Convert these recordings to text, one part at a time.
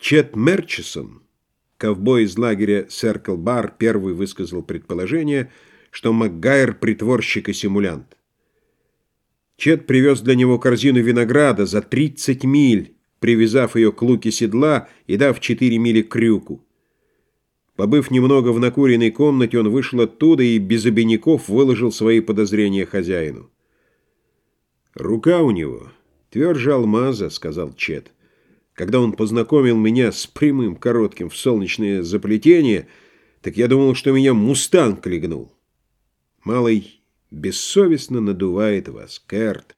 Чет Мерчисон, ковбой из лагеря Серкл Бар, первый высказал предположение, что МакГайр — притворщик и симулянт. Чет привез для него корзину винограда за 30 миль, привязав ее к луке седла и дав 4 мили крюку. Побыв немного в накуренной комнате, он вышел оттуда и без обиняков выложил свои подозрения хозяину. «Рука у него тверже алмаза», — сказал Чет. Когда он познакомил меня с прямым коротким в солнечное заплетение, так я думал, что меня мустанг легнул. Малый бессовестно надувает вас, Кэрт.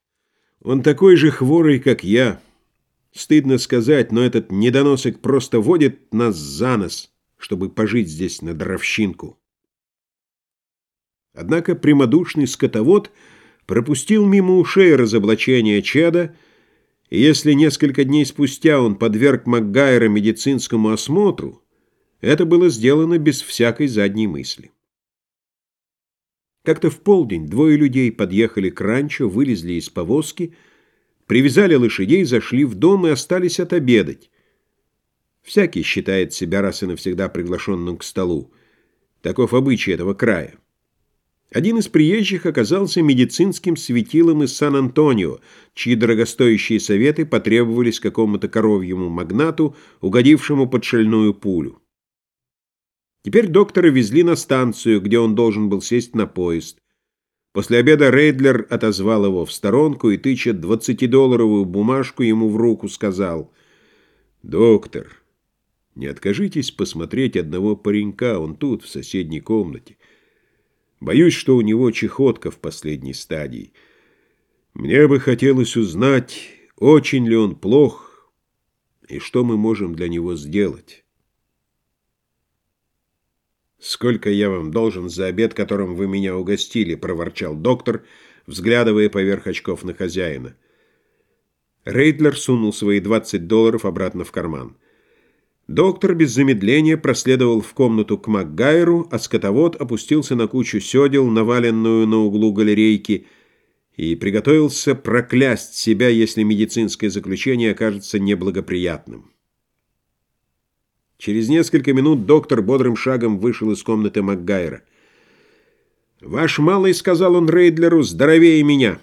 Он такой же хворый, как я. Стыдно сказать, но этот недоносок просто водит нас за нос, чтобы пожить здесь на дровщинку. Однако прямодушный скотовод пропустил мимо ушей разоблачение чада, и если несколько дней спустя он подверг Макгайра медицинскому осмотру, это было сделано без всякой задней мысли. Как-то в полдень двое людей подъехали к ранчо, вылезли из повозки, привязали лошадей, зашли в дом и остались отобедать. Всякий считает себя раз и навсегда приглашенным к столу. Таков обычай этого края. Один из приезжих оказался медицинским светилом из Сан-Антонио, чьи дорогостоящие советы потребовались какому-то коровьему магнату, угодившему под шальную пулю. Теперь доктора везли на станцию, где он должен был сесть на поезд. После обеда Рейдлер отозвал его в сторонку и, тыча двадцатидолларовую бумажку ему в руку, сказал, «Доктор, не откажитесь посмотреть одного паренька, он тут, в соседней комнате». Боюсь, что у него чехотка в последней стадии. Мне бы хотелось узнать, очень ли он плох и что мы можем для него сделать. «Сколько я вам должен за обед, которым вы меня угостили?» — проворчал доктор, взглядывая поверх очков на хозяина. Рейдлер сунул свои 20 долларов обратно в карман. Доктор без замедления проследовал в комнату к Макгайру, а скотовод опустился на кучу седел, наваленную на углу галерейки, и приготовился проклясть себя, если медицинское заключение окажется неблагоприятным. Через несколько минут доктор бодрым шагом вышел из комнаты Макгайра. «Ваш малый, — сказал он Рейдлеру, — здоровее меня.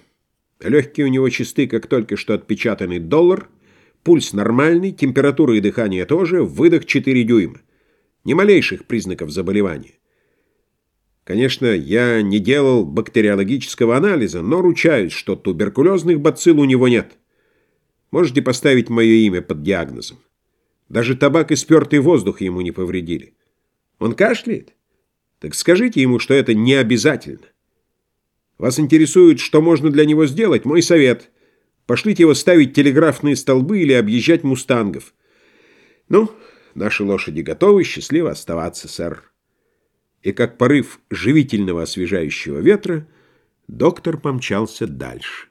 Легкие у него чисты, как только что отпечатанный доллар — Пульс нормальный, температура и дыхание тоже, выдох 4 дюйма. Ни малейших признаков заболевания. Конечно, я не делал бактериологического анализа, но ручаюсь, что туберкулезных бацилл у него нет. Можете поставить мое имя под диагнозом. Даже табак и спертый воздух ему не повредили. Он кашляет? Так скажите ему, что это не обязательно. Вас интересует, что можно для него сделать? Мой совет – Пошлите его ставить телеграфные столбы или объезжать мустангов. Ну, наши лошади готовы, счастливо оставаться, сэр. И как порыв живительного освежающего ветра, доктор помчался дальше.